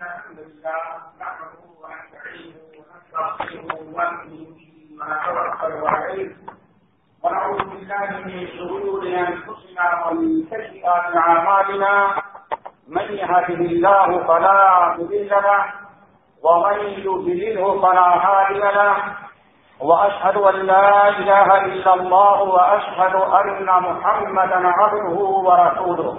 الحمد لله نحمده ونستعينه ونستغفره ونتوكل عليه ونعوذ بالله من شرور انفسنا ومن سيئات اعمالنا من يهده الله فلا مضل له ومن يضلله فلا هادي له واشهد لا اله الا الله واشهد ان محمدا عبده ورسوله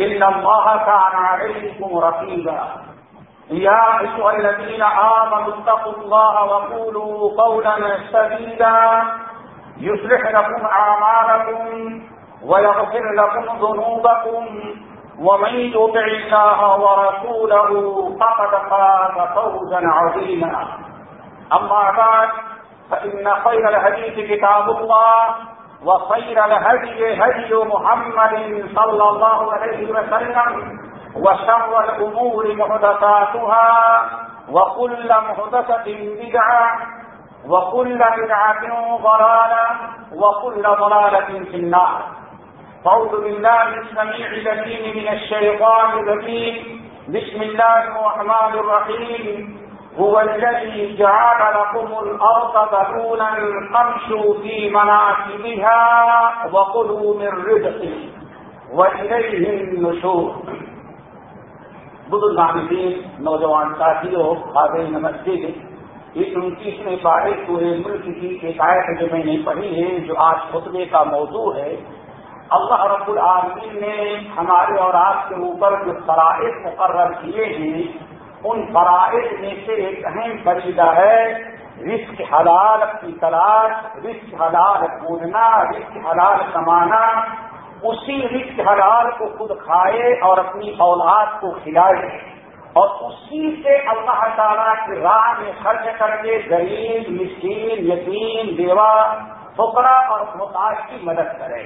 إن الله كان عليكم رقيبا. يا أيها الذين اتقوا الله وقولوا قولا يصلح لكم أعمالكم ويغفر لكم ذنوبكم. ومن يطع الله ورسوله فقد فاز فوزا عظيما. أما بعد، فإن خير الحديث كتاب الله. وخير الهدي هدي محمد صلى الله عليه وسلم، وشر الأمور محدثاتها، وكل محدثة بدعة، وكل بدعة ضلالة، وكل ضلالة في النار. فأعوذ بالله السميع الذين من الشيطان الرجيم. بسم الله الرحمن الرحيم. هو الذي جعل لكم الأرض ذلولا فامشوا في مناكبها وقلوا من رزقه وإليه النشور. بزرگ عامدین نوجوان ساتھیوں خاتین مسجد، اس انتیسویں بارش پورے ملک کی ایک آیت جو میں نے پڑھی ہے، جو آج خطبے کا موضوع ہے، اللہ رب العالمین نے ہمارے اور آپ کے اوپر جو فرائض مقرر کیے ہیں ان فرائض میں سے ایک اہم فریدہ ہے، رزق حلال کی تلاش، رزق حلال پوجنا رزق حلال کمانا۔ اسی رزق حلال کو خود کھائے اور اپنی اولاد کو کھلائے۔ اور اسی سے اللہ تعالیٰ کی راہ میں خرچ کر کے غریب، مسکین، یتیم، بیوہ فکرا اور محتاج کی مدد کرے۔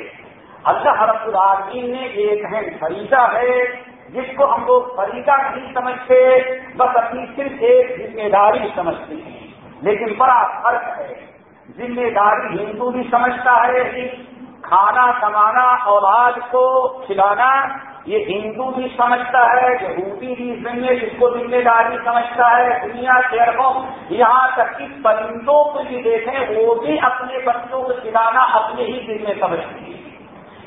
اللہ رب العالمین نے ایک اہم فریضہ ہے۔ جس کو ہم لوگ فریقہ نہیں سمجھتے، بس اپنی صرف ایک ذمہ داری سمجھتے ہیں۔ لیکن بڑا فرق ہے، ذمہ داری ہندو بھی سمجھتا ہے، کھانا کمانا، اولاد کو کھلانا، یہ ہندو بھی سمجھتا ہے، یہودی بھی ذمہ، جس کو ذمہ داری سمجھتا ہے، دنیا کے اربوں، یہاں تک کہ پرندوں کو بھی دیکھیں، وہ بھی اپنے بچوں کو کھلانا اپنے ہی ذمے سمجھتے ہیں۔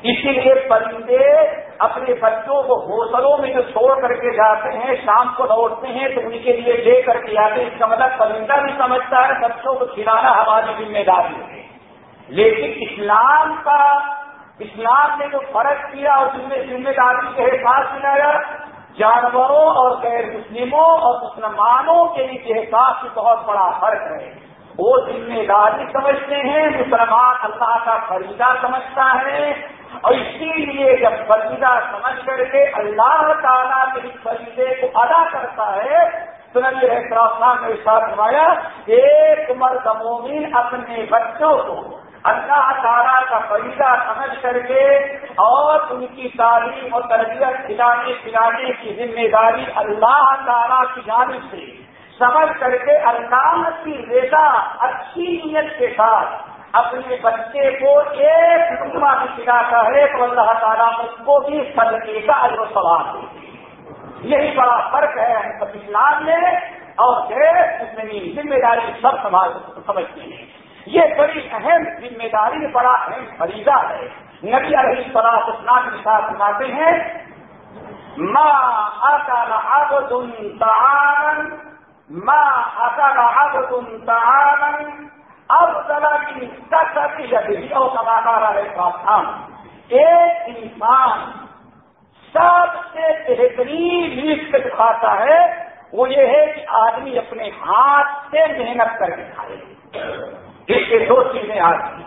اسی لیے پرندے اپنے بچوں کو ہوسلوں میں جو چھوڑ کر کے جاتے ہیں، شام کو لوٹتے ہیں تو ان کے لیے لے کر کے آتے ہیں۔ اس کا مطلب پرندہ بھی سمجھتا ہے، بچوں کو کھلانا ہماری ذمہ داری ہے۔ لیکن اسلام کا، اسلام نے جو فرق کیا اور ذمہ داری کے احساس ملایا جانوروں اور غیر مسلموں اور مسلمانوں کے احساس سے بہت بڑا فرق ہے۔ وہ ذمہ داری سمجھتے ہیں، مسلمان اللہ کا فریدہ سمجھتا ہے اور اسی لیے جب فریدہ سمجھ کر کے اللہ تعالیٰ کے اس فریدے کو ادا کرتا ہے، تو نبی احترام نے ساتھ نمایا ایک مرد مومن اپنے بچوں کو اللہ تعالیٰ کا فریدہ سمجھ کر کے اور ان کی تعلیم اور تربیت کھلانے پلانے کی ذمہ داری اللہ تعالیٰ کی جانب سے سمجھ کر کے اللہ کی رضا، اچھی نیت کے ساتھ اپنے بچے کو ایک لکما بھی کھلاتا ہے تو اللہ تعالیٰ اس کو بھی صدقے کا اجر و سوال دیتے یہی بڑا فرق ہے اسلام میں اور غیر ذمہ داری سب سمجھتے ہیں۔ یہ بڑی اہم ذمہ داری، بڑا اہم فریضہ ہے۔ نبی علیہ فلاح اسلام کے ساتھ سناتے ہیں ماں آتا نہ تعان ماں آتا نہ آب تعان اب ذرا کی سکتی اور کمانا رہے ایک انسان سب سے بہترین رسک دکھاتا ہے، وہ یہ ہے کہ آدمی اپنے ہاتھ سے محنت کر کے کھائے اس سے دو چیزیں آتی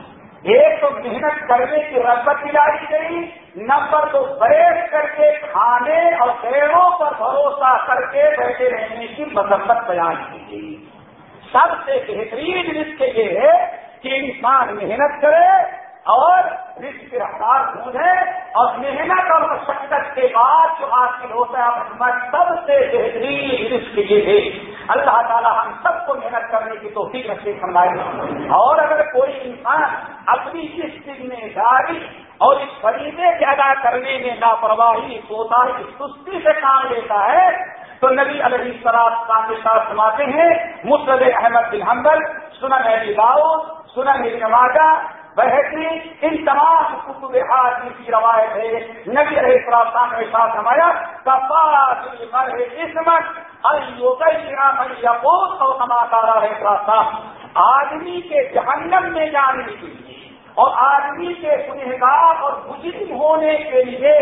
ایک تو محنت کرنے کی رغبت دلائی گئی نمبر دو بیٹھ کر کے کھانے اور پیڑوں پر بھروسہ کر کے بیٹھے رہنے کی مذمت بیان کی گئی۔ سب سے بہترین رسک یہ ہے کہ انسان محنت کرے اور رسک رفتار ڈھونڈے اور محنت اور مشقت کے بعد جو حاصل ہوتا ہے محمد سب سے بہترین رسک یہ ہے۔ اللہ تعالیٰ ہم سب کو محنت کرنے کی توفیق نصیب فرمائے۔ اور اگر کوئی انسان اپنی اس ذمہ داری اور اس فریدے کے ادا کرنے میں لاپرواہی سوتا سستی سے کام لیتا ہے تو نبی علیہ السلام کے ساتھ سماتے ہیں مسرد احمد بن حمبل سنن علی باؤ سنن نماجہ بحثی ان تمام کتب حاضی کی روایت ہے۔ نبی علیہ السلام کے ساتھ ہمارا کپا اسمت اور ہمارا ہے آدمی کے جہنم میں جانے کے لیے اور آدمی کے گنہگار اور بزرگ ہونے کے لیے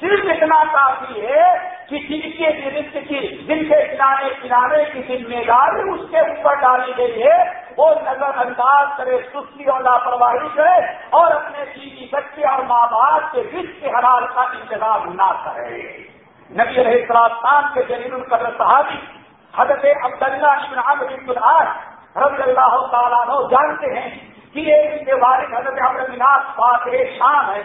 صرف اتنا کافی ہے کہ جن کے رزق کی جن کے کھلانے پلانے کی ذمہ داری اس کے اوپر ڈالی گئی ہے۔ وہ نظر انداز کرے، سستی اور لاپرواہی کرے اور اپنے بیوی بچے اور ماں باپ کے رزق کے حلال کا انتظام نہ کرے۔ نبی رہے السلام کے جلیل القدر صحابی حضرت عبداللہ ابن عمر بن العاص رضی اللہ تعالیٰ جانتے ہیں کہ ان کے والد حضرت عبد فاتح شام ہے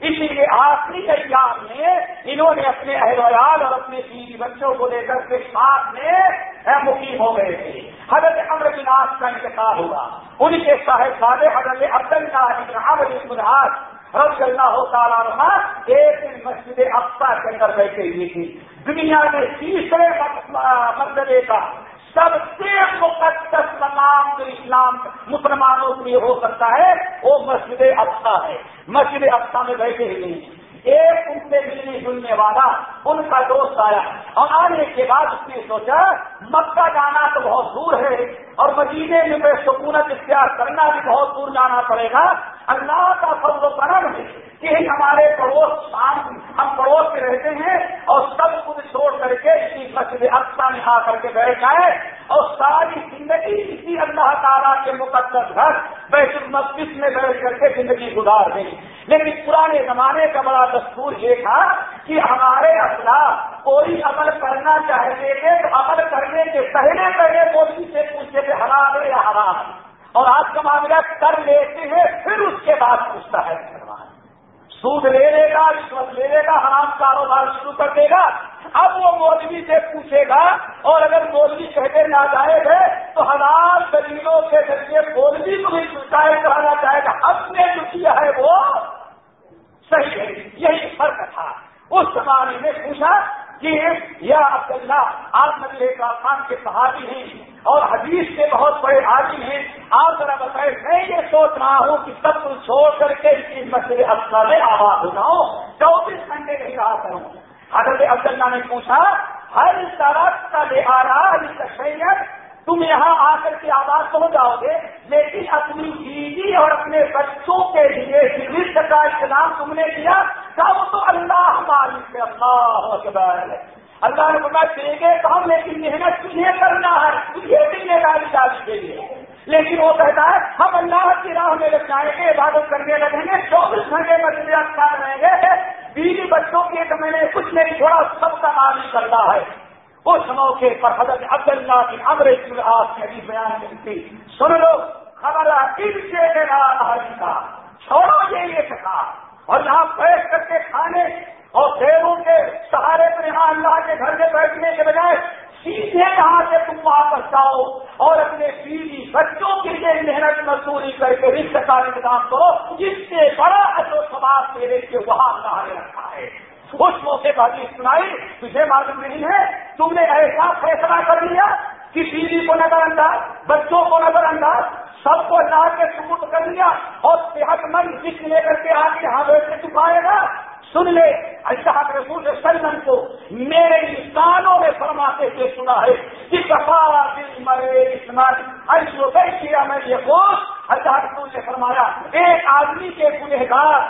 اسی لیے آخری ایام میں انہوں نے اپنے اہل ویال اور اپنے بیوی بچوں کو لے کر کے ساتھ میں مقیم ہو گئے تھے۔ حضرت امر بناس کا انتقال ہوا۔ ان کے صاحب سادے حضرت عبد اللہ رب اللہ تعالیٰ رہا ایک دن مسجد افسا کے اندر بیٹھے ہوئی تھی دنیا میں تیسرے مرتبے کا سب سے مقدس مقام جو اسلام مسلمانوں کے لیے ہو سکتا ہے، وہ مسجد افسا ہے۔ مسجد افسا میں بیٹھے ہوئے ہیں ایک ان سے ملنے جلنے والا، ان کا دوست آیا۔ اور آنے کے بعد اس نے سوچا، مکہ جانا تو بہت دور ہے، اور مدینے میں سکونت اختیار کرنا بھی بہت دور جانا پڑے گا۔ اللہ کا فضل و کرم ہے کہ ہمارے پڑوس شام ہم پڑوس میں رہتے ہیں اور سب کچھ چھوڑ کر کے اسی مسجد افسا میں آ کر کے بیٹھ جائے اور ساری زندگی اسی اللہ تعالیٰ کے مقدس گھر بیت المسجد میں بیٹھ کر کے زندگی گزار دیں۔ لیکن پرانے زمانے کا بڑا دستور یہ تھا کہ ہمارے اخلاق کوئی عمل کرنا چاہتے تھے تو عمل کرنے کے پہلے پہلے موسی سے پوچھتے تھے حرام ہے یا حرام۔ اور آج کا معاملہ کر لیتے ہیں، پھر اس کے بعد پوچھتا ہے سود لے لے گا، رشوت لے لے گا، حرام کاروبار شروع کر دے گا، اب وہ مولوی سے پوچھے گا، اور اگر مولوی کہتے نہ جائے گے تو ہزار دلیلوں کے ذریعے مولوی کو بھی شکایت کرانا چاہے گا۔ اب نے جو کیا ہے وہ صحیح ہے، یہی فرق تھا۔ اس زمانے میں پوچھا کہ یا عبداللہ، آپ نبی خان کے صحابی ہیں اور حدیث کے بہت بڑے عادی ہیں، آپ ذرا بتائے میں یہ سوچ رہا ہوں کہ سب کچھ چھوڑ کر کے اس مسئلے افسر میں آباد ہو جاؤں، چوبیس گھنٹے نہیں رہا کروں۔ حضرت عبداللہ نے پوچھا، ہر طرح کا لے آ رہا شریعت تم یہاں آ کر کے آواز پہنچ جاؤ گے؟ لیکن اپنی بیوی اور اپنے بچوں کے لیے رشت کا اختلاف تم نے کیا سب تو اللہ ہماری سے اللہ اکبر اللہ نے بتا دیں گے تو ہم لیکن محنت تجھے کرنا ہے۔ تجھے ذمہ داری ڈالی کے لیے۔ لیکن وہ کہتا ہے، ہم اللہ کی راہ میں لگ جائیں گے، عبادت کرنے لگیں گے، چوبیس گھنٹے مسئلہ رہیں گے، بیوی بچوں کے تو میں نے کچھ نہیں چھوڑا، سب کا عالم کرنا ہے۔ اس موقع پر حضرت عبداللہ کی امر آپ نے بھی بیان کی سن لو، خبر ان سے چھوڑو یہ یہ سکھا اور یہاں بیٹھ کر کے کھانے اور دیروں کے سہارے پر یہاں اللہ کے گھر میں بیٹھنے کے بجائے سیدھے یہاں سے تم واپس جاؤ اور اپنے بیوی بچوں کے لیے محنت مزدوری کر کے رشتے کا انتظام کرو، جس سے بڑا اثر سماج میرے کے وہاں اللہ نے رکھا ہے۔ اس موقع پر سنائی، تجھے معلوم نہیں ہے، تم نے ایسا فیصلہ کر لیا کہ بیوی کو نظر انداز، بچوں کو نظر انداز سب کو اللہ کے ثبوت کر لیا اور صحت مند جس لے کر کے آگے یہاں بیٹھ چکائے گا، سن لے۔ اللہ کے رسول سلم کو میرے انسانوں نے فرماتے ہوئے سنا ہے کہ کپارا دل مرے اسمت ایسو کیا میں یہ کوش اللہ رسول نے فرمایا، ایک آدمی کے گنہگار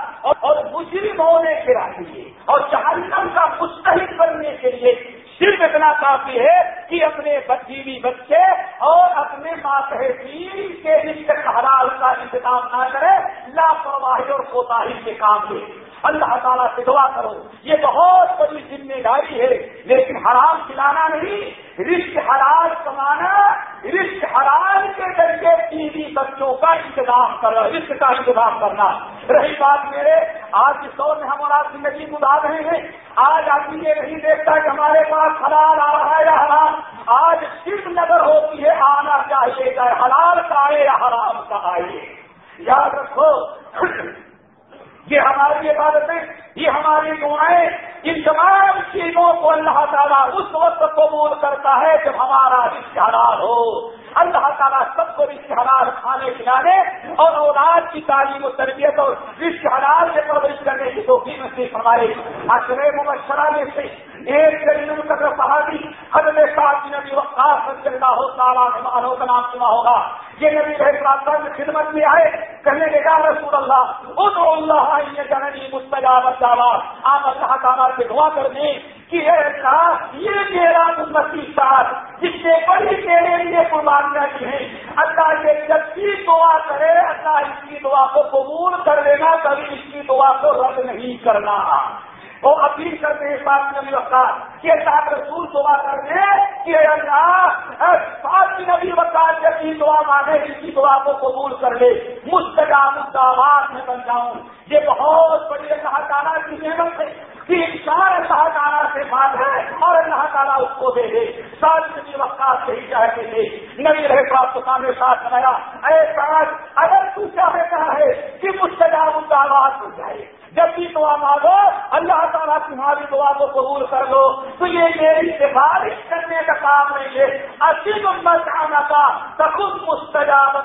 اور مجرم ہونے کے لیے اور جہنم کا مستحق بننے کے لیے صرف اتنا کافی ہے کہ اپنے بیوی بچے اور اپنے ماتحتی کے رشتے حلال کا انتظام نہ کرے، لاپرواہی اور کوتاہی کے کام لے۔ اللہ تعالیٰ سے دعا کرو۔ یہ بہت بڑی ذمہ داری ہے۔ لیکن حرام کھلانا نہیں۔ رشت حلال کمانا رشت حلال کے ذریعے بیوی بچوں کا انتظام کرنا رشت کا انتظام کرنا۔ رہی بات میرے، آج کے دور میں ہم آپ زندگی گزار رہے ہیں۔ آج آدمی یہ نہیں دیکھتا کہ ہمارے پاس حلال آ رہا ہے یا حرام۔ آج صرف نظر ہوتی ہے، آنا چاہیے چاہے حلال کا آئے یا حرام کا آئے۔ یاد رکھو یہ ہماری عبادتیں، یہ ہماری دعائیں، ان تمام چیزوں کو اللہ تعالیٰ اس وقت قبول کرتا ہے جب ہمارا اشتہار ہو۔ اللہ تعالیٰ سب کو حلال کھانے کھلانے اور اولاد کی تعلیم و تربیت اور حلال سے پرورش کرنے کی توفیق نصیب ہمارے اشرے مبشرہ میں سے ایک دلیل قدر صحابی، حضرت صاحب نبی وقاص رضی اللہ تعالیٰ مانو کا نام سنا ہوگا۔ یہ نبی رہے خدمت میں آئے، کہنے کے یا رسول اللہ ان اللہ جننی مستجاب آپ اللہ تعالیٰ سے دعا کر دیں کہ اے اللہ، یہ میرا امتی ساتھ، جس نے بڑی میرے لیے قربانیاں کی ہیں۔ اللہ یہ جب کی دعا کرے، اللہ اس کی دعا کو قبول کر لینا، کبھی اس کی دعا کو رد نہیں کرنا۔ وہ اپیل کرتے ہیں بات نبی وقات کہ اللہ رسول دعا کر دے کہ اللہ سات نبی وقات جب کی دعا مانگے، اس کی دعا کو قبول کر لے۔ مستقام مستعمال میں بن جاؤں۔ یہ بہت بڑی اللہ تعالیٰ کی نعمت ہے کہ انسان اللہ تعالیٰ سے بات ہے اور اللہ تعالیٰ اس کو دے دے۔ سات نبی وقات سے ہی چاہتے تھے۔ نبی رہے تو آپ کو سامنے ساتھ بنایا۔ اے ساتھ، اگر تو چاہتا ہے کہ مستقام مستعمال ہو جائے۔ جب بھی دعا مانگو، اللہ تعالیٰ تمہاری دعا کو قبول کر لو۔ تو یہ میری سفارش کرنے کا کام نہیں ہے۔ اصل امت آنا کا سکون مستجاب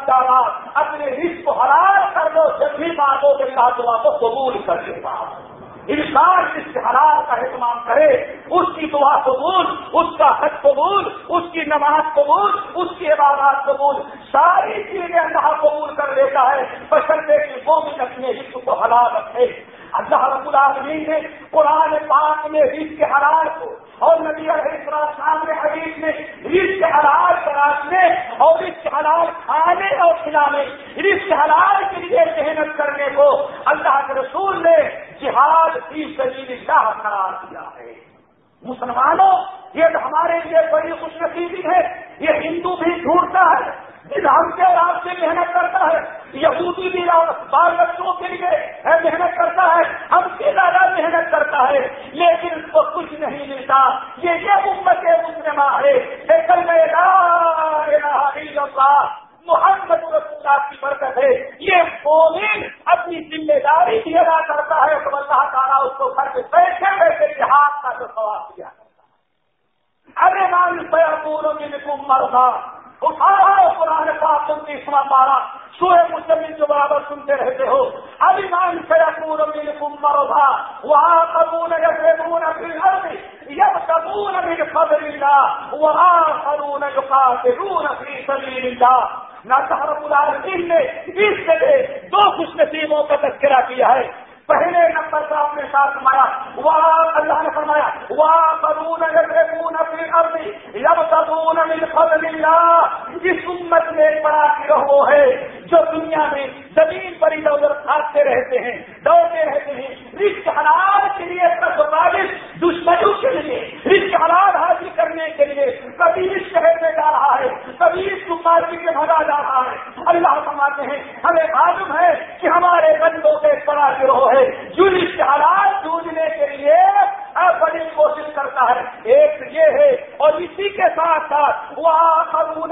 اپنے رشت کو حرار کر لو، جب بھی مانگو تو اللہ دعا کو قبول کر دے گا۔ انسان اس حلال کا اہتمام کرے، اس کی دعا قبول، اس کا حج قبول، اس کی نماز قبول، اس کی عبادات قبول، ساری چیزیں اللہ قبول کر لیتا ہے۔ بشرطے کی وہ بھی اپنے حص کو حلال رکھے۔ اللہ رب العالمین نے قرآن پاک میں رش کے حرار کو اور نبی علیہ السلام نے حدیث میں رش کے حلال تراشنے اور رش کے حلال کھانے اور کھلانے رش کے حلال کے لیے محنت کرنے کو اللہ کے رسول نے جہاد کی سبیل اللہ قرار دیا ہے۔ مسلمانوں، یہ ہمارے لیے بڑی خوش نصیبی ہے۔ یہ ہندو بھی ڈھونڈتا ہے۔ ہم کے آپ سے محنت کرتا ہے، یہودی بھی بال بچوں کے لیے محنت کرتا ہے، ہم سے زیادہ محنت کرتا ہے، لیکن اس کو کچھ نہیں ملتا۔ یہ یہ امت مسلمہ ہے لیکن میں محمد رسول اللہ کی برکت ہے۔ یہ مومن اپنی ذمہ داری بھی ادا کرتا ہے، تو اللہ تعالیٰ اس کو گھر کے بیٹھے بیٹھے جہاد کا جو سوال کیا ارے مان پہ پوروں میں مردا اٹھارا قرآن پاک تم تیسرا پارا۔ سوئے مسلم جو برابر سنتے رہتے ہو۔ ابھی مان سے پور مل کم مرا وہاں قبول یقون اپنی گھر یب قبول مل فضل اللہ وہاں قرون یقاتلون فی سبیل اللہ۔ نہ رب العالمین نے اس جگہ دو خوش نصیبوں کا تذکرہ کیا ہے۔ پہلے نمبر کا اپنے ساتھ فرمایا وہ اللہ نے فرمایا وہ قرون اپنی ارضی یب قبول فضل اللہ۔ اس امت میں ایک بڑا گروہ ہے، جو دنیا میں زمین پر ادھر ادھر کھاتے رہتے ہیں، دوڑتے رہتے ہیں۔ رشت حلال کے لیے بارش دشمنوں کے لیے۔ رشت حلال حاصل کرنے کے لیے کبھی اس شہر میں جا رہا ہے، کبھی اس مارکیٹ میں بھگا جا رہا ہے۔ اللہ فرماتے ہیں، ہمیں معلوم ہے کہ ہمارے بندوں سے ایک بڑا گروہ ہے۔ جن حالات جوجنے کے لیے بڑی کوشش کرتا ہے۔ ایک یہ ہے اور اسی کے ساتھ ساتھ وہ قبول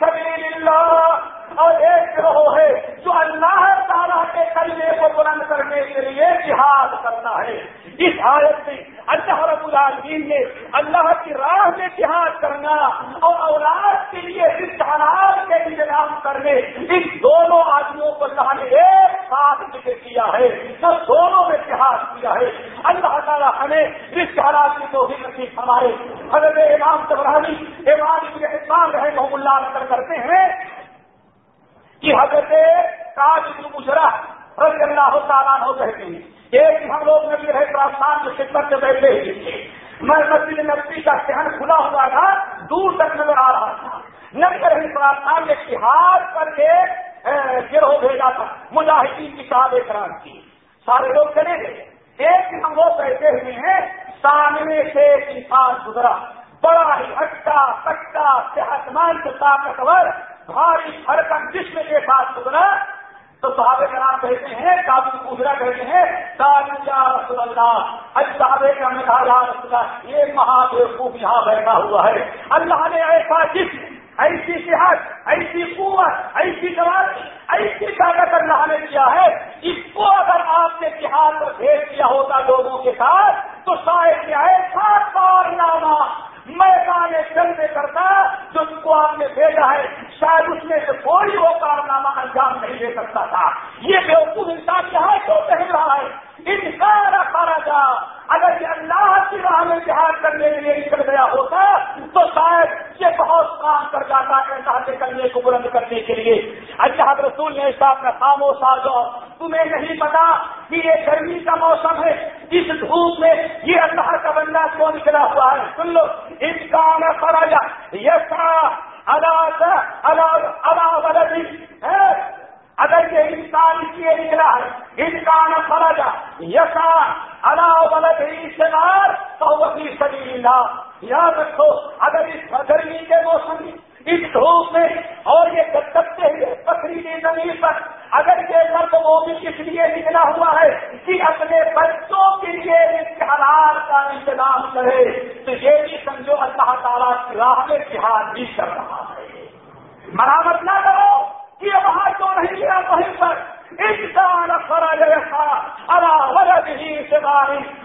سبیل اللہ۔ اور ایک گروہ ہے جو اللہ تعالیٰ کے کلمے کو بلند کرنے کے لیے جہاد کرتا ہے۔ اس حالت میں اللہ رب العالمین نے اللہ کی راہ میں جہاد کرنا اور اولاد کے لیے اس حالات کے انتظام کرنے، ان دونوں آدمیوں کو اللہ نے ایک ساتھ ذکر کیا ہے جو دونوں میں جہاد کیا ہے۔ اللہ تعالیٰ ہمیں اس حالات کی تو نصیب ہمارے حضرت امام سبرانی امام اسلام رہے محمد اللہ کر کرتے ہیں کہ حضرت کاج مشرا رضی اللہ تعالیٰ ہو کہتے ہیں ایک ہم لوگ نبی رہے پراستان کے خدمت سے بیٹھے ہوئے تھے۔ میں مسجد نبی کا شہر کھلا ہوا تھا، دور تک نظر آ رہا تھا۔ نبی رہی پراستان نے ہاتھ کر کے گروہ بھیجا تھا۔ مجاہدین کی صاحب کران کی سارے لوگ چلے گئے۔ ایک دن وہ بیٹھے ہوئے ہیں، سامنے سے ایک انسان گزرا۔ بڑا ہی اچھا، ہٹا کٹا صحت مند، طاقتور بھاری حرکت جسم کے ساتھ گزرا تو صحابہ کا نام کہتے ہیں کافی پوچھنا کہتے ہیں رسول اللہ اج صحابہ کا نے کہا رسول اللہ، یہ مہادیو یہاں بیٹھا ہوا ہے۔ اللہ نے ایسا جسم، ایسی صحت، ایسی قوت، ایسی جوان، ایسی طاقت اللہ نے کیا ہے۔ اس کو اگر آپ نے بہار پر بھیج دیا ہوتا لوگوں کے ساتھ، تو شاید کیا ہے سات بار نامہ میدان جنگ میں کرتا جو ان کو آپ نے بھیجا ہے، شاید اس میں سے کوئی وہ کارنامہ انجام نہیں دے سکتا تھا۔ یہ بیوقوف انسان یہاں کیوں کہہ رہا ہے؟ انسان کا جا اگر یہ اللہ کی راہ میں جہاد کرنے کے لیے نکل گیا ہوتا، تو شاید یہ بہت کام کر جاتا ہے اللہ کرنے کو بلند کرنے کے لیے۔ اچھا، اللہ رسول نے ایسا اپنا خاموش آ جاؤ۔ تمہیں نہیں پتا کہ یہ گرمی کا موسم ہے، اس دھوپ میں یہ اللہ کا بندہ کیوں نکلا ہوا ہے؟ سن لو۔ اس کا میں فراجا یسا اگر یہ انسان اس لیے نکلا ہے انسان فرجا یسا اللہ استعمال تو وہی سبھی یاد رکھو، اگر اس گرمی کے موسم، اس دھوپ میں اور یہ گدتے ہوئے پتھریلی زمین پر اگر یہ مرد وہ بھی اس لیے نکلا ہوا ہے کہ اپنے بچوں کے لیے اشتہار کا انتظام کرے، تو یہ بھی سمجھو اللہ تعالیٰ کی راہ میں اتحاد بھی کر رہا ہے۔ مرامت نہ کرو۔ کہ وہاں کیوں نہیں گیا وہیں پر انسان فرض ہی سے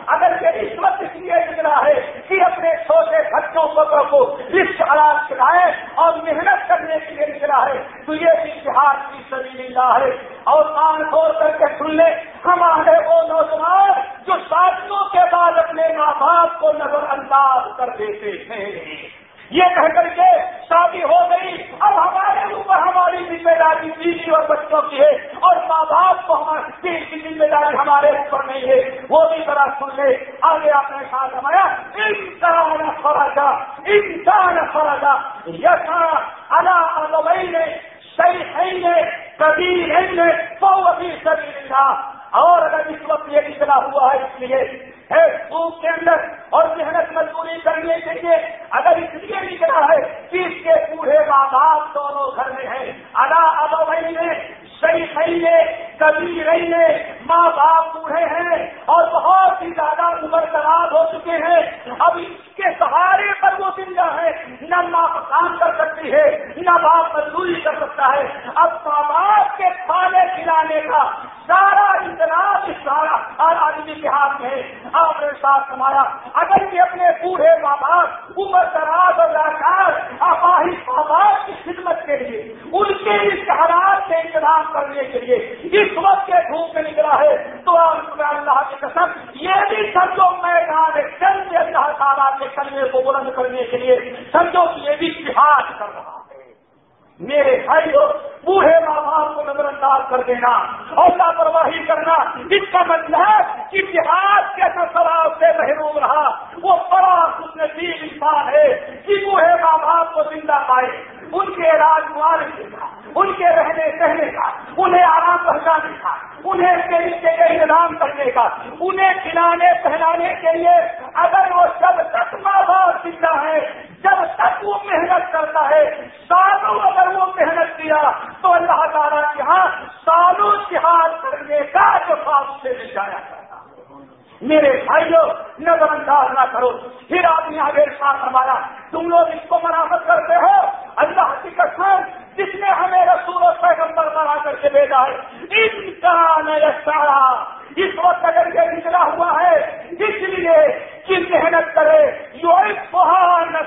اگر یہ اس وقت اس لیے نکلا ہے کہ اپنے چھوٹے بچوں کو اس حالات کھلائے اور محنت کرنے کے لیے نکلا ہے، تو یہ اشتہار کی سبھی اللہ ہے۔ اور کان کھول کر کے سن لے ہمارے وہ نوجوان جو ساتھیوں کے بعد اپنے ماں باپ کو نظر انداز کر دیتے ہیں۔ یہ کہہ کر کے شادی ہو گئی۔ اب ہمارے اوپر ہماری ذمہ داری بیوی اور بچوں کی ہے اور ماں باپ کو ہماری کی ذمہ داری ہمارے اوپر نہیں ہے۔ وہ بھی ذرا سن لے۔ آگے آپ نے ساتھ ہمارا انسان فرجا انسان فرجا یسا اللہ نے صحیح ہے۔ کبھی نہیں تو ابھی سبھی اور اگر اس وقت یہ نکلا ہوا ہے اس لیے ہے۔ دھوپ کے اندر اور محنت مزدوری کرنے کے لیے اگر اس لیے نکلا ہے کہ اس کے پورے ماں باپ دونوں گھر میں ہے ادا ادو بھائی نے صحیح صحیح نے کبھی رہی نے ماں باپ بوڑھے ہیں اور بہت ہی زیادہ عمر دراز ہو چکے ہیں۔ اب اس کے سہارے پر وہ زندہ ہے۔ نہ ماں کام کر سکتی ہے، نہ باپ مزدوری کر سکتا ہے۔ اب ماں باپ کے کھانے کھلانے کا سارا انتظام اس سارا ہر آدمی کے ہاتھ میں آپ نے ساتھ سمایا اگر یہ اپنے بوڑھے ماں باپ عمر دراز اور لاکار اپاہی ماں باپ کی خدمت کے لیے، ان کے اس حالات سے انتظام کرنے کے لیے اس وقت کے دھوپ میں نکلا ہے، تو اللہ کی قسم، یہ بھی سمجھو میدان چند اللہ تعالیٰ کے کرنے کو بلند کرنے کے لیے، سمجھو کہ یہ بھی اتحاد کر رہا ہے۔ میرے بھائی بوڑھے ماں باپ کو نظر انداز کر دینا اور لاپرواہی کرنا، اس کا مطلب کہ اتحاد کیسا شراب سے محروم رہا، وہ بڑا خوش نصیب انسان ہے کہ بوڑھے ماں باپ کو زندہ پائے۔ ان کے علاج معالجے کا ان کے رہنے سہنے کا، انہیں آرام پہنچانے کا، انہیں کے انتظام کرنے کا، انہیں کھلانے پہنانے کے لیے اگر وہ جب تک ماں باپ زندہ ہے، جب تک وہ محنت کرتا ہے، سالوں اگر وہ محنت کیا، تو اللہ تعالیٰ کے ہاں سالوں جہاد کرنے کا جو خواب سے جایا کرتا میرے بھائیوں نظر انداز نہ کرو۔ پھر آپ نے آگے ساتھ ہمارا تم لوگ اس کو مرافت کرتے ہو؟ اللہ کی قسم، جس نے ہمیں رسول و پیغمبر بنا کر کے بھیجا ہے، ان کا سارا اس وقت اگر یہ نکلا ہوا ہے، اس لیے کہ محنت کرے یو ایک نہ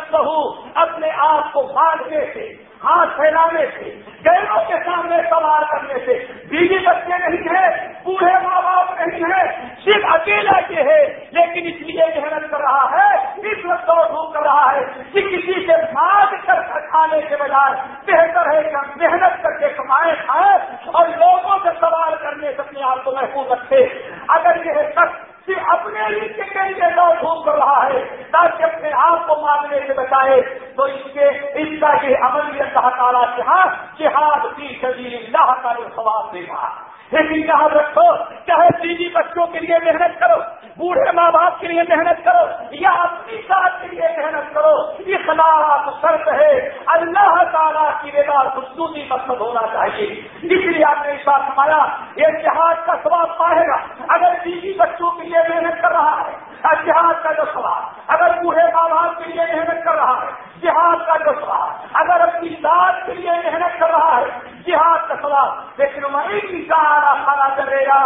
اپنے آپ کو باندھنے سے۔ ہاتھ پھیلانے سے گیروں کے سامنے سوار کرنے سے، بیوی بچے نہیں ہیں، بوڑھے ماں باپ نہیں ہیں، صرف اکیلا کے ہے، لیکن اس لیے محنت کر رہا ہے اس وقت دوڑ دھوپ کر رہا ہے کہ کسی سے مانگ کر کھانے کے بجائے بہتر ہے کہ محنت کر کے کمائے کھائے اور لوگوں سے سوال کرنے سے اپنے آپ کو محفوظ رکھے۔ اگر یہ سخت کہ اپنے کے لیے دوڑ دھوپ کر رہا ہے، تاکہ اپنے آپ کو مارنے سے بچائے۔ تو اس کے اس کا یہ عمل یہ اللہ تعالیٰ کے ہاں جہاد کی شدید اللہ کا جو سواب دے لیکن یاد رکھو، چاہے بیوی بچوں کے لیے محنت کرو، بوڑھے ماں باپ کے لیے محنت کرو، یا اپنی ذات کے لیے محنت کرو اخلاق شرط ہے۔ اللہ تعالیٰ کی رضا خصوصی مقصد مطلب ہونا چاہیے۔ اس لیے آپ نے ساتھ ہمارا یہ جہاز کا سواب پائے گا۔ اگر بیوی بچوں کے لیے محنت کر رہا ہے جہاز کا جو سواب اگر بوڑھے ماں باپ کے لیے محنت کر رہا ہے جہاز کا جو سواب اگر اپنی ذات کے لیے محنت کر رہا ہے جہاد کا سواب لیکن میں سارا کھانا چلے گا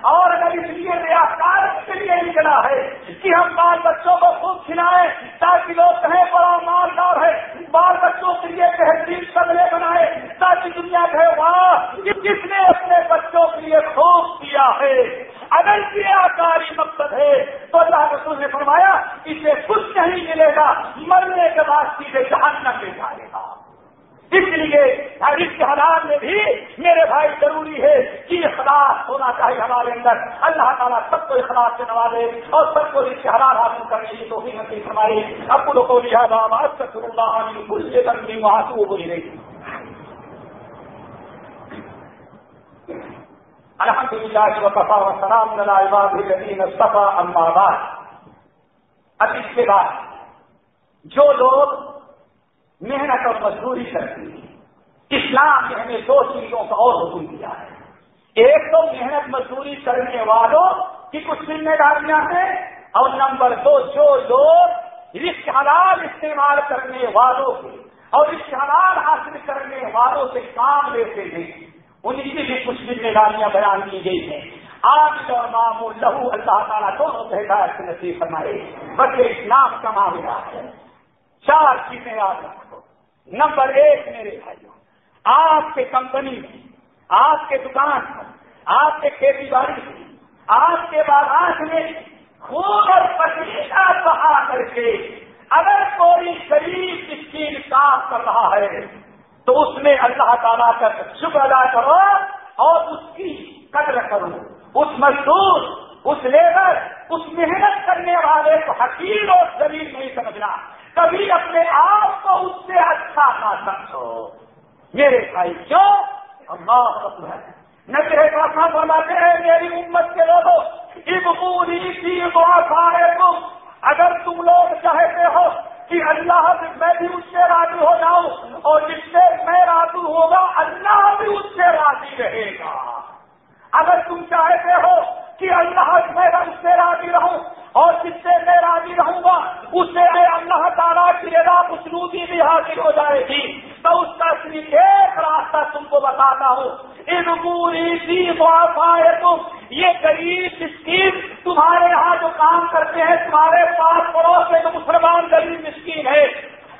اور اگر اس لیے ریاکار کے لیے نکلا ہے کہ ہم بال بچوں کو خوب کھلائیں تاکہ لوگ کہیں بڑا مالدار ہے بال بچوں کے لیے بہترین سگلے بنائے تاکہ دنیا کہے، واہ جس نے اپنے بچوں کے لیے خوب کیا ہے؟ اگر ریاکاری مقصد ہے، تو اللہ رسول نے فرمایا، اسے کچھ نہیں ملے گا، مرنے کے بعد سیدھے جہنم میں جائے۔ گا اس لیے اس حالات میں بھی میرے بھائی ضروری ہے کہ اخلاق ہونا چاہیے ہمارے اندر۔ اللہ تعالیٰ سب کو اخلاق سے نوازے اور سب کو اس حالات حاصل کرنے کی توفیق نصیب فرمائے۔ اب کو لوگوں لہٰذا آواز کا شروع کل سے بندی وہاں سے وہ بولی رہی الحمد للہ وقفا وسلام اللہ صفا امباد اب اس کے بعد جو لوگ محنت اور مزدوری کرتی ہے اسلام نے ہمیں دو چیزوں کا اور حکم دیا ہے۔ ایک تو محنت مزدوری کرنے والوں کی کچھ ذمہ داریاں ہیں اور نمبر دو، جو لوگ رشت حلال استعمال کرنے والوں کے اور رشت حلال حاصل کرنے والوں سے کام لیتے ہیں ان کی بھی کچھ ذمہ داریاں بیان کی گئی ہیں۔ آج اور مامو لہو، اللہ تعالیٰ دونوں سے ہدایت نصیب فرمائے۔ بس اسلام کا معاملہ ہے۔ چار چیزیں یاد رکھیں۔ نمبر ایک میرے بھائیوں، آپ کے کمپنی میں، آپ کے دکان پر آپ کے کھیتی باڑی میں، آپ کے باغات میں خون اور پسینا بہا کر کے اگر کوئی شریف اسکیم کام کر رہا ہے، تو اس میں اللہ تعالیٰ کا شکر ادا کرو اور اس کی قدر کرو۔ اس مزدور، اس لیبر، اس محنت کرنے والے کو حقیر اور شریر نہیں سمجھنا۔ کبھی اپنے آپ کو اس سے اچھا نہ سمجھو میرے بھائی کیوں؟ اللہ نظر پاسا فرماتے ہیں، میری امت کے لوگوں اب پوری سی پائے تم اگر تم لوگ چاہتے ہو کہ اللہ میں بھی اس سے راضی ہو جاؤں اور جس سے میں راضی ہوگا، اللہ بھی اس سے راضی رہے گا۔ اگر تم چاہتے ہو کہ اللہ میں اس سے راضی رہوں اور جس سے میں راضی رہوں گا، اس سے اللہ تعالیٰ کی رضا مسلوطی بھی حاصل ہو جائے گی۔ تو اس کا صرف ایک راستہ تم کو بتاتا ہوں۔ ان پوری سی تم یہ غریب اسکیم تمہارے یہاں جو کام کرتے ہیں، تمہارے پاس پڑوس میں جو مسلمان غریب اسکیم ہے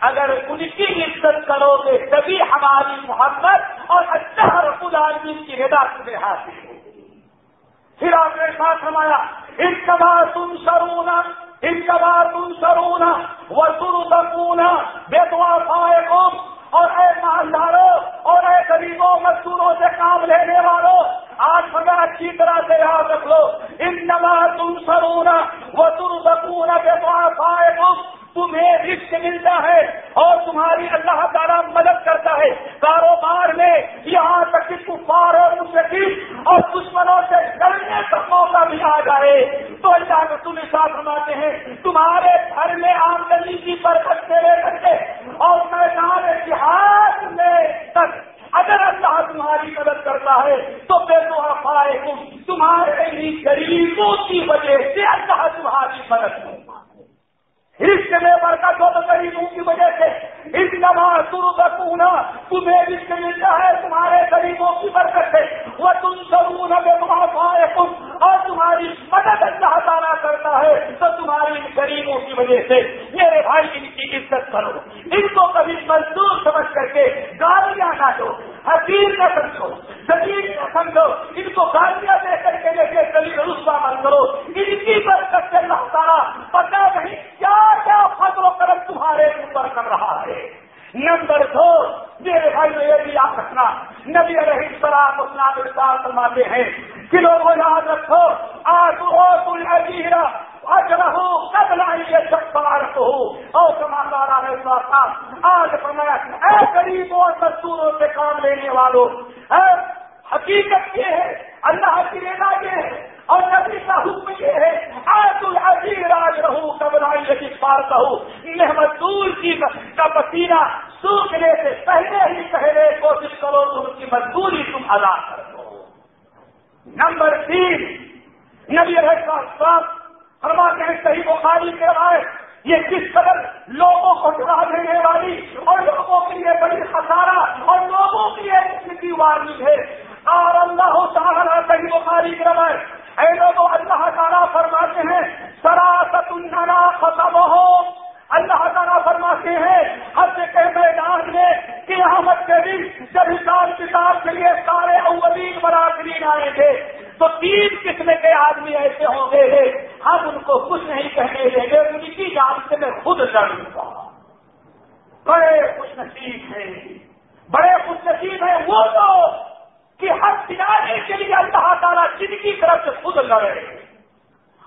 اگر ان کی عزت کرو گے، تبھی ہماری محبت اور اچھا رب العالمین کی رضا تمہیں حاصل ہوگی پھر آپ نے ساتھ سمایا ان کبار تم سرونا ان کبار تم سرونا وہ سرو بے دعا پائے اور اے مالداروں اور اے غریبوں مزدوروں سے کام لینے والوں آج ہمیں اچھی طرح سے یاد رکھ لو ان نماز تم سرونا وہ سرو سکونا بے دعا پائے تمہیں رشت ملتا ہے اور تمہاری اللہ تعالیٰ مدد کرتا ہے۔ کاروبار میں یہاں تک کہ کفار اور مشکل اور دشمنوں سے ڈرنے کا موقع بھی آ جائے۔ تو اللہ کو تم ساتھ سناتے ہیں، تمہارے گھر میں آمدنی کی برکت سے لے اور میدان جہاز میں تک اگر اللہ تمہاری مدد کرتا ہے تو بے دعا پائے تمہارے غریبوں کی وجہ سے اللہ تمہاری مدد کرتا رشتے میں برکت ہو تو غریبوں کی وجہ سے۔ اس نماز شروع تمہیں رشتے ملتا ہے تمہارے غریبوں کی برکت سے۔ وہ تم سرون تمہارے تم اور تمہاری مدد اللہ تعالیٰ کرتا ہے تو تمہاری غریبوں کی وجہ سے۔ میرے بھائی، ان کی عزت کرو۔ ان کو کبھی مزدور سمجھ کر کے گالیاں نہ دو۔ حقیر نہ سمجھو۔ زمین نہ سمجھو۔ ان کو گالیاں دے کر کے لے کے کبھی رسوا مت کرو۔ ان کی برکت سے اللہ تعالیٰ پتا نہیں کیا کیا فضل و کرم تمہارے اوپر کر رہا ہے۔ تھے نمبر دو، میرے بھائی میں یہ بھی یاد رکھنا، نبی علیہ السلام اسلام ارسال فرماتے ہیں کہ لوگوں یاد رکھو آج ہو تم اجیرا اج رہو کب لائیے سب سوار کو ہو اور کماندار آج فرمایا اے غریبوں اور مزدوروں سے کام لینے والوں حقیقت یہ ہے، اللہ کی رضا یہ ہے اور نبی کا حکم یہ ہے آج العزیز راج رہو کبرائی لگی پار رہو مزدور کی، کا پسینہ سوکھنے سے پہلے ہی پہلے کوشش کرو تو اس کی مزدوری تم ادا کر دو۔ نمبر تین، نبی رہتا فرماتے ہیں، صحیح بخاری کے رائے یہ کس قدر لوگوں کو ڈرا دینے والی اور لوگوں کے لیے بڑی خسارا اور لوگوں کے لیے کسی وارننگ ہے اور اللہ تعالیٰ صحیح بخاری کے روایت اے لوگوں اللہ تعالیٰ فرماتے ہیں سراست النا ختم ہو اللہ تعالیٰ فرماتے ہیں حد کے میدان میں قیامت کے دن جب حساب کتاب کے لیے سارے اولین برادرین آئے تھے تو تین قسم کے آدمی ایسے ہوں گے ہم ان کو کچھ نہیں کہنے دیں گے ان کی جان سے میں خود لڑوں گا بڑے خوش نصیب ہیں۔ بڑے خوش نصیب ہیں وہ تو کہ ہر سنانے کے لیے اللہ تعالیٰ جن کی طرف سے خود لڑے۔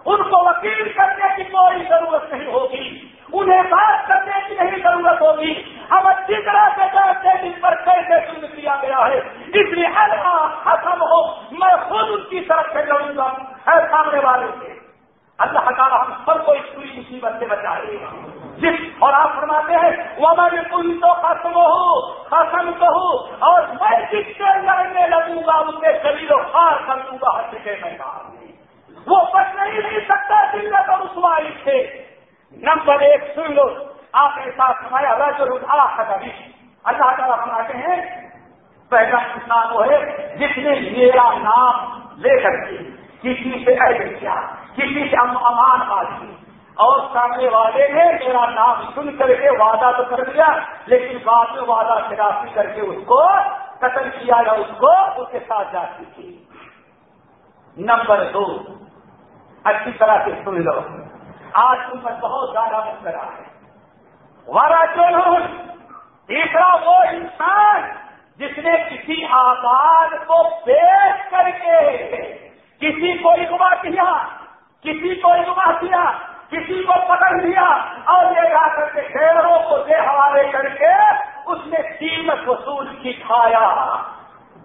ان کو وکیل کرنے کی کوئی ضرورت نہیں ہوگی۔ انہیں بات کرنے کی نہیں ضرورت ہوگی۔ ہم اچھی طرح سے جانتے جن پر کیسے سن کیا گیا ہے۔ اس لیے ختم ہاں ہو میں خود ان کی طرف سے لڑوں گا۔ سامنے والے سے اللہ تعالیٰ ہم سب کو اس پوری مصیبت سے بچائے۔ جس اور آپ فرماتے ہیں وہ میں کوئی تو ختم ہو ختم کہوں اور میں جس سے لڑنے لگوں گا ان کے شریر و خار کر دوں گا ہر کے میدان وہ بچ نہیں نہیں سکتا دلت اور رسوائی سے نمبر ایک، سن لو۔ آپ کے ساتھ ہمارا رج رجا خدی اللہ تعالیٰ فرماتے ہیں، پہلا انسان وہ ہے جس نے میرا نام لے کر کے کسی سے عہد کیا، کسی سے امان بازی اور سامنے والے نے میرا نام سن کر کے وعدہ تو کر دیا لیکن بعد میں وعدہ خلافی کر کے اس کو قتل کیا یا اس کو اس کے ساتھ جاتی تھی۔ نمبر دو، اچھی طرح سے سن لو۔ آج تم پر بہت زیادہ مسکرا ہے۔ وارا چول تیسرا وہ انسان جس نے کسی آباد کو پیش کر کے کسی کو اگوا کیا، کسی کو اگوا کیا کسی کو پکڑ لیا اور یہ جا کر کے شہروں کو دے حوالے کر کے اس نے قیمت وصول کی کھایا۔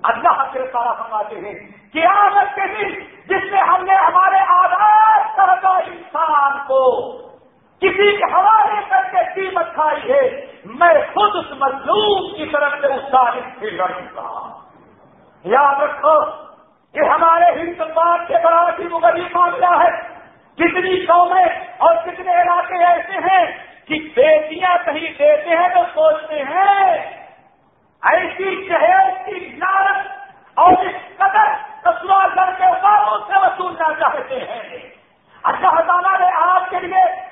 اللہ کے سارا سماتے ہیں، قیامت کے دن جس میں ہم نے ہمارے آزاد کردہ انسان کو کسی کے حوالے کر کے قیمت کھائی ہے، میں خود اس مظلوم کی طرف سے اس سے لڑوں گا۔ یاد رکھو کہ ہمارے ہندوستان کے برابر مغرب معاملہ ہے؟ کتنی قومیں اور کتنے علاقے ایسے ہیں کہ بیٹیاں کہیں دیتے ہیں تو سوچتے ہیں، ایسی شہر کی لالت اور اس قدر کسوار کر کے والوں سے وصولنا چاہتے ہیں۔ اللہ تعالیٰ نے آپ کے لیے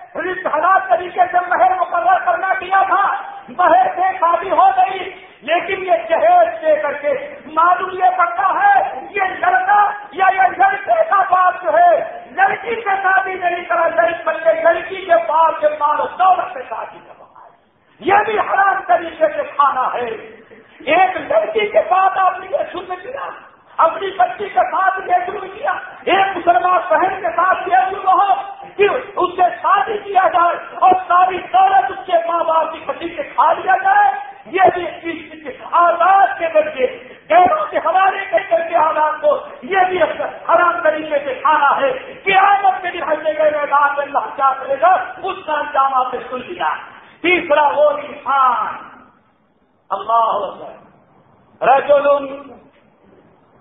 حالات طریقے سے مہر مقرر کرنا دیا تھا۔ مہر سے شادی ہو گئی۔ لیکن یہ جہیز دے کر کے معلوم یہ پڑتا ہے، یہ لڑکا یا یہ لڑکے کا باپ جو ہے، لڑکی سے شادی نہیں کرا بلکہ لڑکی کے باپ کے مال دولت سے شادی کروا یہ بھی حرام طریقے سے کھانا ہے۔ ایک لڑکی کے ساتھ آپ نے یہ سن کیا اپنی بچی کے ساتھ یہ ظلم کیا ایک مسلمان بہن کے ساتھ یہ ظلم ہو کہ اس سے شادی کیا جائے اور ساری دولت اس کے ماں باپ کی بچی سے کھا لیا جائے یہ بھی آزاد کے درجے غیروں کے حوالے کے کر کے آزاد کو یہ بھی حرام طریقے سے کھانا ہے کہ آمد کے دن ہٹے گئے میدان میں اللہ کیا کرے گا اس کا انجام سن لیا تیسرا وہ انسان۔ اللہ رجل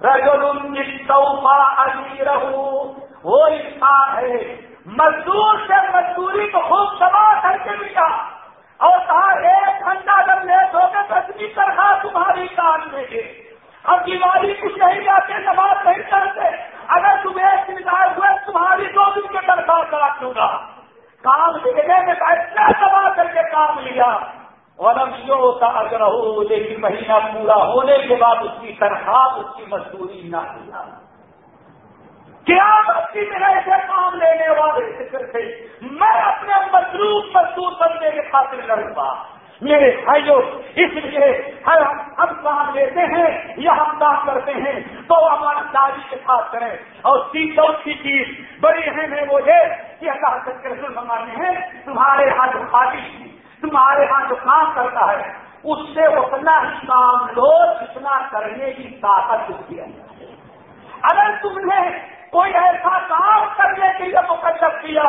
رجل استوفا رہو وہ انسان ہے۔ مزدور سے مزدوری کو خوب سما کر کے ملا۔ اور کہا ایک گھنٹہ اگر لیٹ ہو گئے تو اتنی طرح تمہاری کام دیں گے اب دیوالی کچھ نہیں جاتے، نماز نہیں چلتے اگر تم ایک دن ہوئے، تمہاری دو دن کے تنخواہ کرا دوں گا کام لکھنے میں اتنا دبا کر کے کام لیا۔ اور یہ ہوتا اگر ہو لیکن مہینہ پورا ہونے کے بعد اس کی تنخواہ، اس کی مزدوری نہ دیا کیا کی طرح ایسے کام لینے والے فکر تھے میں اپنے مضروب مزدور بننے کے خاطر لڑوں گا میرے بھائیوں اس لیے ہم کام لیتے ہیں یا ہم کام کرتے ہیں۔ تو ہمارا دادی کے ساتھ کریں۔ اور چوتھی چیز بڑی اہم ہے وہ یہ کہ اللہ کے رسول منگانے ہیں، تمہارے ہاں جو خالی تمہارے ہاں جو کام کرتا ہے۔ اس سے اتنا ہی کام لو جتنا کرنے کی طاقت اس کی ہے۔ اگر تم نے کوئی ایسا کام کرنے کے لیے مقدس کیا،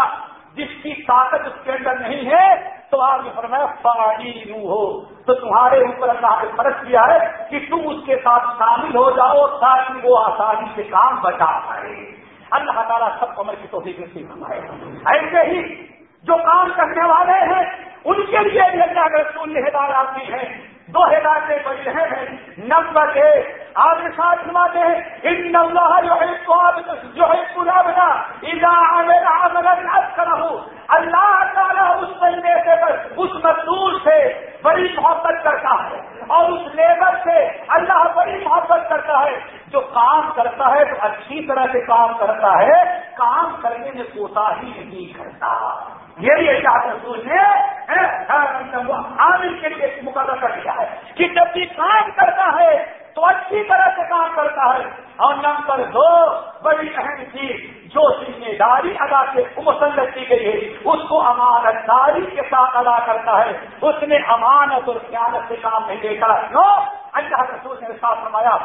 جس کی طاقت اس کے اندر نہیں ہے تو آپ نے فرمایا پانی ہو تو تمہارے اوپر اللہ نے فرض کیا ہے کہ تم اس کے ساتھ شامل ہو جاؤ تاکہ وہ آسانی سے کام بچا پائے۔ اللہ تعالیٰ سب کمر کی توفیق نصیب فرمائے۔ ایسے ہی جو کام کرنے والے ہیں، ان کے لیے بھی اللہ کے رسول نے ہدایات دی ہے دو ہدایتیں بڑی ہیں۔ نمبر ایک، آپ کے ساتھ سناتے ہیں ان اللہ جو ہے جو ہے پورا بنا اللہ تعالیٰ اس بندے سے اس مزدور سے بڑی محبت کرتا ہے اور اس لیبر سے اللہ بڑی محبت کرتا ہے۔ جو کام کرتا ہے تو اچھی طرح سے کام کرتا ہے، کام کرنے میں کوتا ہی نہیں کرتا۔ یہ بھی ایسا رسول نے عامر کے لیے مقرر کر دیا ہے کہ جب بھی کام کرتا ہے، تو اچھی طرح سے کام کرتا ہے۔ اور نمبر دو، بڑی اہم چیز جو ذمہ داری ادا کے مسلط کی گئی ہے اس کو امانت داری کے ساتھ ادا کرتا ہے۔ اس نے امانت اور خیالت سے کام نہیں دیکھا۔ کر اللہ رسول نے ساتھ فرمایا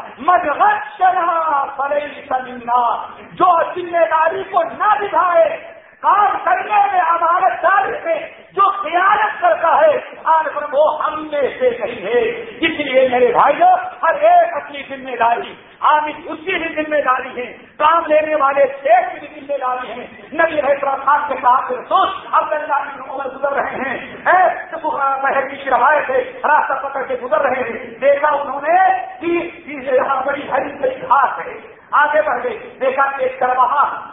سمنا جو ذمہ داری کو نہ دکھائے کام کرنے میں امانت داری میں جو خیالت کرتا ہے، آج پر وہ ہم میں سے نہیں ہے۔ اس لیے میرے بھائی ہر ایک اپنی ذمہ داری عامد اس کی بھی ذمہ داری ہے کام لینے والے شیخ کی بھی ذمہ داری ہے نبی رہے خان کے ساتھ سوچ اب اللہ کی عمر گزر رہے ہیں۔ کی روایت ہے، راستہ پکڑ کے گزر رہے ہیں۔ دیکھا انہوں نے کہ یہاں بڑی ہری بڑی گھاس ہے۔ آگے بڑھ گئے۔ دیکھا کہ ایک طرح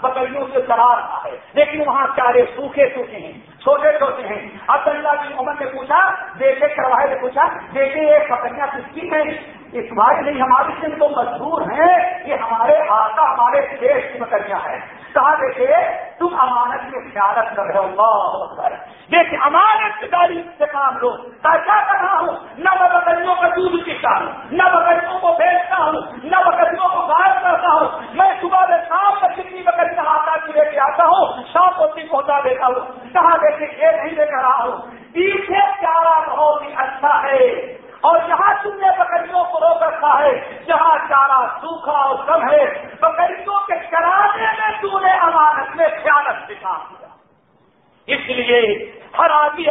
بکریوں سے چلا رہا لیکن وہاں چارے سوکھے سوکھے ہیں، چھوٹے چھوٹے ہیں۔ عبداللہ اللہ کی عمر نے پوچھا دیکھے کروائے نے پوچھا دیکھے یہ بکریاں کس کی ہیں اس بات نہیں ہماری سے تو مجبور ہیں کہ ہمارے آقا، ہمارے دیش کی بکریاں ہیں کہا دیکھے تم امانت میں خیالت کر رہے ہو۔ دیکھیے امانت داری سے کام لو۔ کیا کر رہا ہوں؟ نہ میں بکریوں کا دودھ پیتا ہوں، نہ بکریوں کو بیچتا ہوں، نہ بکریوں کو گائے کرتا ہوں۔ میں صبح میں شام تک کتنی بکریاں آتا کی لے کے آتا ہوں، شام کو پہنچا دیتا ہوں۔ کہاں دیکھیے یہ نہیں لے کر رہا ہوں۔ پیچھے پیارا بہت ہی اچھا ہے۔ اور جہاں تم نے بکریوں کو روک رکھا ہے جہاں چارہ سوکھا اور کم ہے۔ بکریوں کے چرانے میں تم نے امانت میں خیالت دکھا دیا۔ اس لیے ہر آدمی